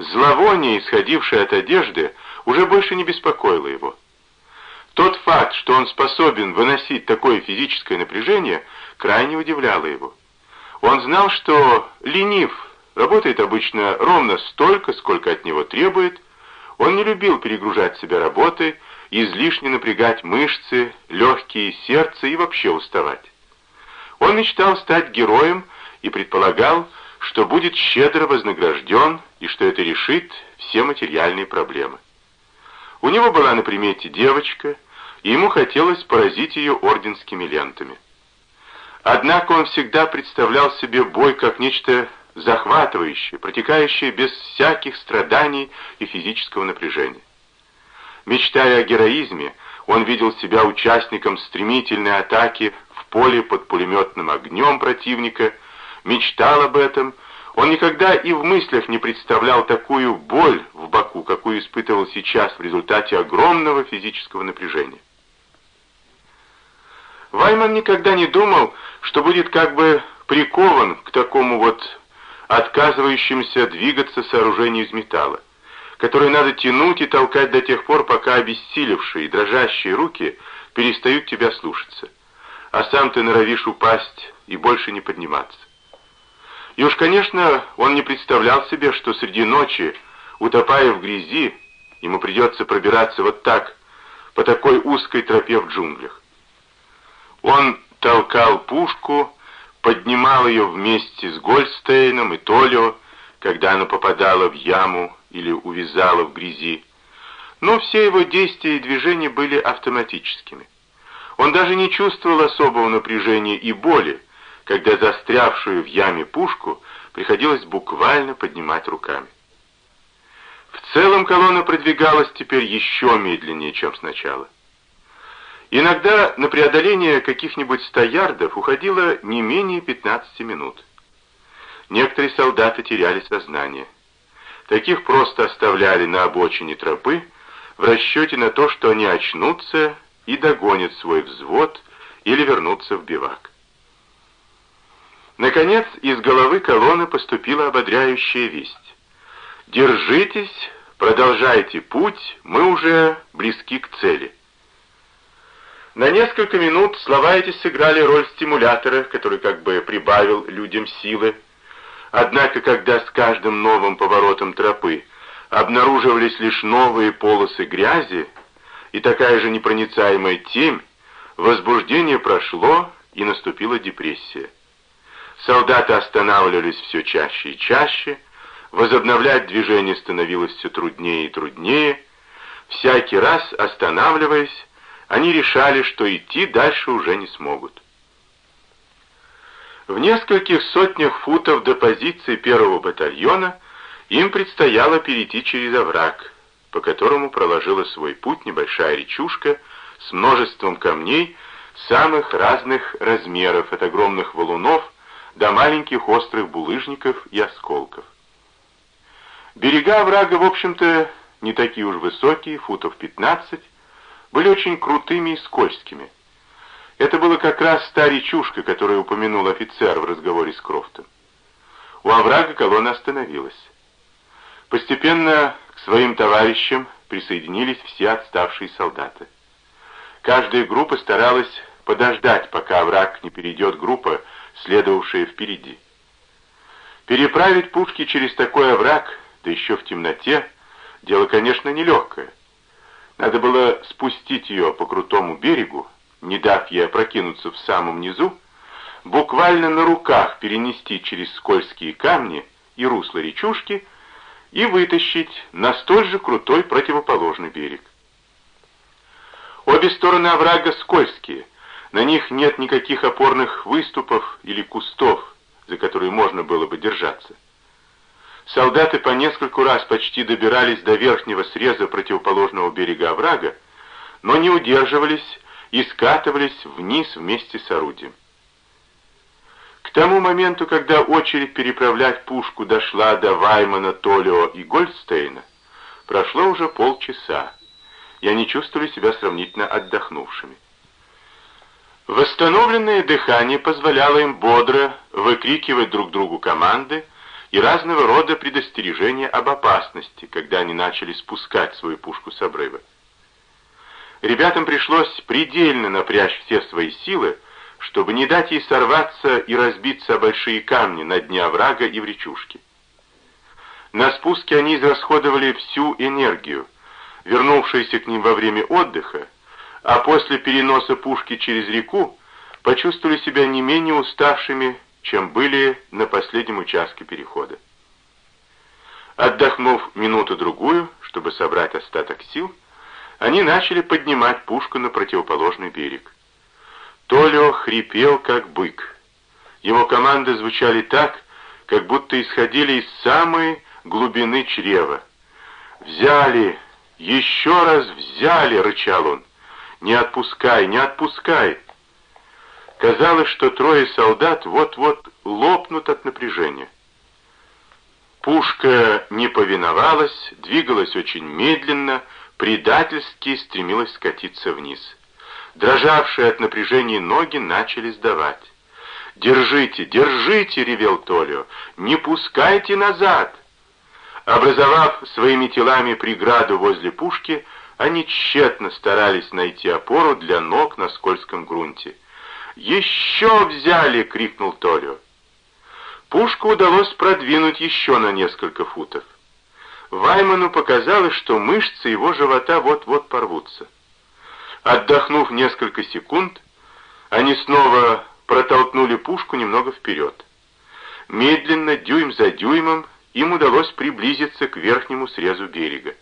Зловоние, исходившее от одежды, уже больше не беспокоило его. Тот факт, что он способен выносить такое физическое напряжение, крайне удивляло его. Он знал, что ленив, работает обычно ровно столько, сколько от него требует. Он не любил перегружать себя работой, излишне напрягать мышцы, легкие, сердце и вообще уставать. Он мечтал стать героем и предполагал, что будет щедро вознагражден и что это решит все материальные проблемы. У него была на примете девочка, и ему хотелось поразить ее орденскими лентами. Однако он всегда представлял себе бой как нечто захватывающее, протекающее без всяких страданий и физического напряжения. Мечтая о героизме, он видел себя участником стремительной атаки в поле под пулеметным огнем противника, мечтал об этом, он никогда и в мыслях не представлял такую боль в боку, какую испытывал сейчас в результате огромного физического напряжения. Вайман никогда не думал, что будет как бы прикован к такому вот отказывающемуся двигаться сооружению из металла, которое надо тянуть и толкать до тех пор, пока обессилевшие, дрожащие руки перестают тебя слушаться, а сам ты норовишь упасть и больше не подниматься. И уж, конечно, он не представлял себе, что среди ночи, утопая в грязи, ему придется пробираться вот так, по такой узкой тропе в джунглях. Он толкал пушку, поднимал ее вместе с Гольдстейном и Толио, когда она попадала в яму или увязала в грязи. Но все его действия и движения были автоматическими. Он даже не чувствовал особого напряжения и боли, когда застрявшую в яме пушку приходилось буквально поднимать руками. В целом колонна продвигалась теперь еще медленнее, чем сначала. Иногда на преодоление каких-нибудь ста ярдов уходило не менее 15 минут. Некоторые солдаты теряли сознание. Таких просто оставляли на обочине тропы в расчете на то, что они очнутся и догонят свой взвод или вернутся в бивак. Наконец, из головы колонны поступила ободряющая весть. «Держитесь, продолжайте путь, мы уже близки к цели». На несколько минут слова эти сыграли роль стимулятора, который как бы прибавил людям силы. Однако, когда с каждым новым поворотом тропы обнаруживались лишь новые полосы грязи и такая же непроницаемая темь, возбуждение прошло и наступила депрессия. Солдаты останавливались все чаще и чаще, возобновлять движение становилось все труднее и труднее. Всякий раз, останавливаясь, они решали, что идти дальше уже не смогут. В нескольких сотнях футов до позиции первого батальона им предстояло перейти через овраг, по которому проложила свой путь небольшая речушка с множеством камней самых разных размеров, от огромных валунов до маленьких острых булыжников и осколков. Берега врага, в общем-то, не такие уж высокие, футов 15, были очень крутыми и скользкими. Это было как раз та речушка, которую упомянул офицер в разговоре с Крофтом. У оврага колонна остановилась. Постепенно к своим товарищам присоединились все отставшие солдаты. Каждая группа старалась подождать, пока овраг не перейдет группа, следовавшая впереди. Переправить пушки через такой овраг, да еще в темноте, дело, конечно, нелегкое. Надо было спустить ее по крутому берегу, не дав ей опрокинуться в самом низу, буквально на руках перенести через скользкие камни и русло речушки и вытащить на столь же крутой противоположный берег. Обе стороны оврага скользкие, на них нет никаких опорных выступов или кустов, за которые можно было бы держаться. Солдаты по нескольку раз почти добирались до верхнего среза противоположного берега оврага, но не удерживались и скатывались вниз вместе с орудием. К тому моменту, когда очередь переправлять пушку дошла до Ваймана, Толио и Гольдстейна, прошло уже полчаса, и они чувствовали себя сравнительно отдохнувшими. Восстановленное дыхание позволяло им бодро выкрикивать друг другу команды и разного рода предостережения об опасности, когда они начали спускать свою пушку с обрыва. Ребятам пришлось предельно напрячь все свои силы, чтобы не дать ей сорваться и разбиться о большие камни на дне оврага и в речушке. На спуске они израсходовали всю энергию, вернувшиеся к ним во время отдыха, а после переноса пушки через реку почувствовали себя не менее уставшими, чем были на последнем участке перехода. Отдохнув минуту-другую, чтобы собрать остаток сил, они начали поднимать пушку на противоположный берег. Толио хрипел, как бык. Его команды звучали так, как будто исходили из самой глубины чрева. «Взяли! Еще раз взяли!» — рычал он. «Не отпускай, не отпускай!» Казалось, что трое солдат вот-вот лопнут от напряжения. Пушка не повиновалась, двигалась очень медленно, предательски стремилась скатиться вниз. Дрожавшие от напряжения ноги начали сдавать. «Держите, держите!» — ревел Толио. «Не пускайте назад!» Образовав своими телами преграду возле пушки, они тщетно старались найти опору для ног на скользком грунте. «Еще взяли!» — крикнул Толио. Пушку удалось продвинуть еще на несколько футов. Вайману показалось, что мышцы его живота вот-вот порвутся. Отдохнув несколько секунд, они снова протолкнули пушку немного вперед. Медленно, дюйм за дюймом, им удалось приблизиться к верхнему срезу берега.